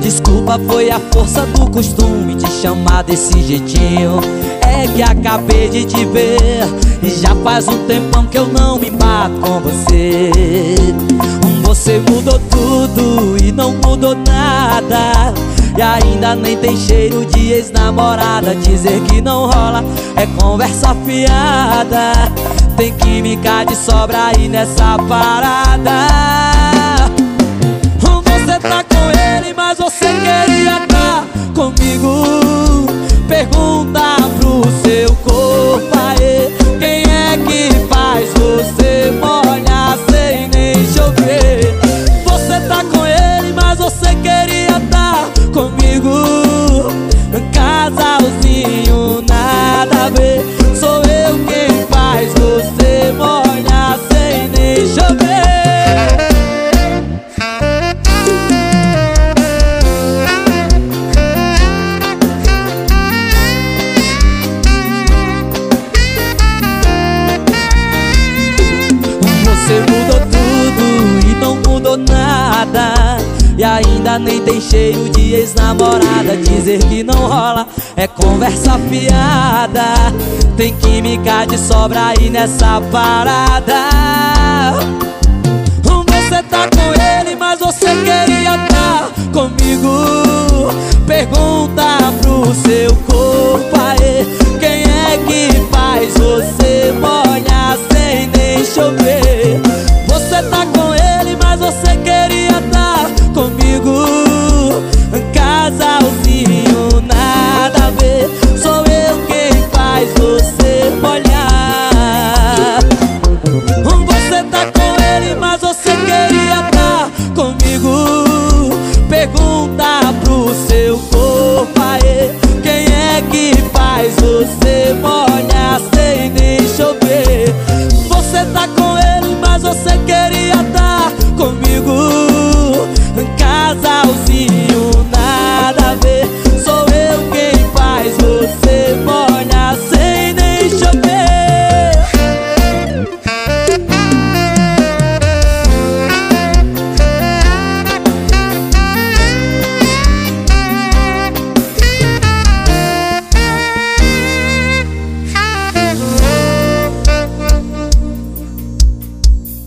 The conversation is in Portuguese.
Desculpa, foi a força do costume Te chamar desse jeitinho. É que acabei de te ver E já faz um tempão que eu não me bato com você. Você mudou tudo e não mudou nada. E ainda nem tem cheiro de ex-namorada. Dizer que não rola é conversa fiada. Tem química de sobra aí nessa parada Pergunta pro nada. E ainda nem tem cheiro de ex-namorada. Dizer que não rola é conversa fiada. Tem química de sobra aí nessa parada. Você tá com ele, mas você queria tá comigo? Pergunta pro seu corpo aí. Quem é que faz você molhar sem nem chover